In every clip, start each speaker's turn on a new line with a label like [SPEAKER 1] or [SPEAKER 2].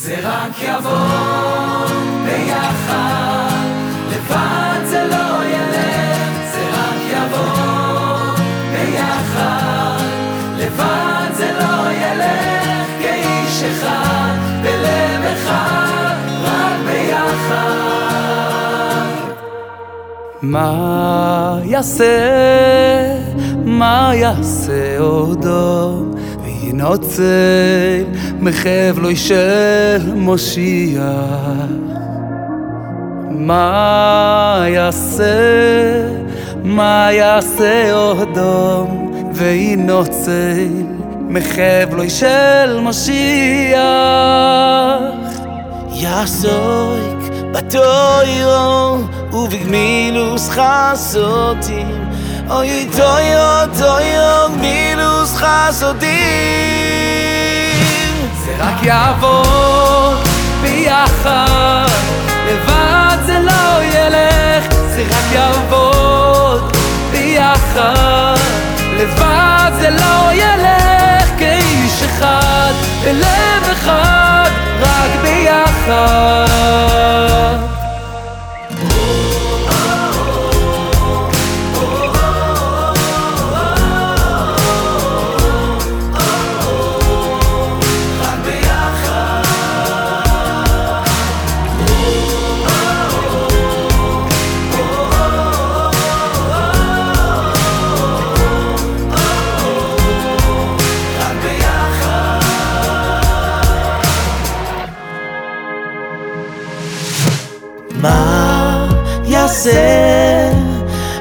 [SPEAKER 1] זה רק יבוא ביחד, לבד זה לא ילך, זה רק יבוא ביחד, לבד זה לא ילך, כאיש אחד, בלב אחד, רק ביחד.
[SPEAKER 2] מה יעשה, מה יעשה עודו, וינוצל מחבלוי של מושיע. מה יעשה, מה יעשה עודו, וינוצל מחבלוי של מושיח.
[SPEAKER 3] יעסוק בתוירו ובגמילוס חסודים אוי תוירו תוירו חסודים
[SPEAKER 2] זה רק יעבוד ביחד, לבד זה לא ילך, זה רק יעבוד ביחד, לבד זה לא ילך, כאיש אחד, בלב אחד, רק ביחד.
[SPEAKER 3] יעשה,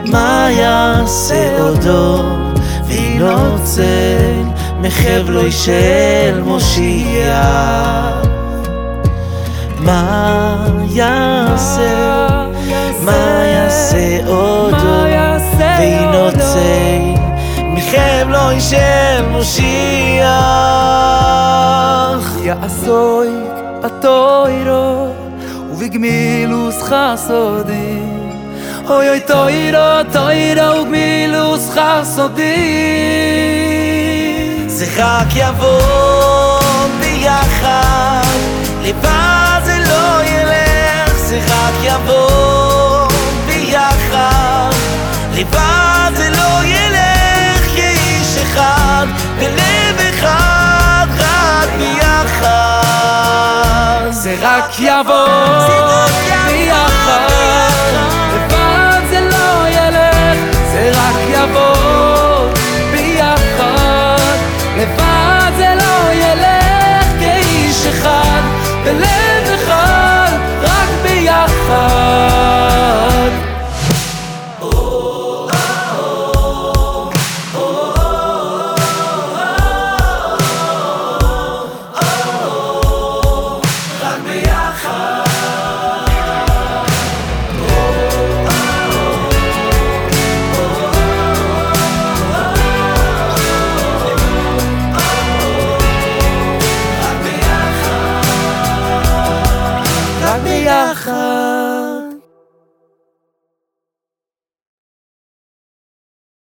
[SPEAKER 3] מה יעשה עודו וינוצל מחבלוי של מושיע. מה יעשה, מה יעשה עודו וינוצל מחבלוי של מושיח
[SPEAKER 2] יעסוי בתוירו ובגמילוס חסודים. אוי אוי תוירו תוירו וגמילוס חסודים.
[SPEAKER 3] זה רק יבוא ביחד, לבד זה לא ילך, זה רק יבוא ביחד, לבד
[SPEAKER 2] יבוא. ביחד, לבד זה לא ילך, זה רק יבוא. ביחד, לבד זה לא ילך, כאיש אחד, בלב
[SPEAKER 3] ביחד.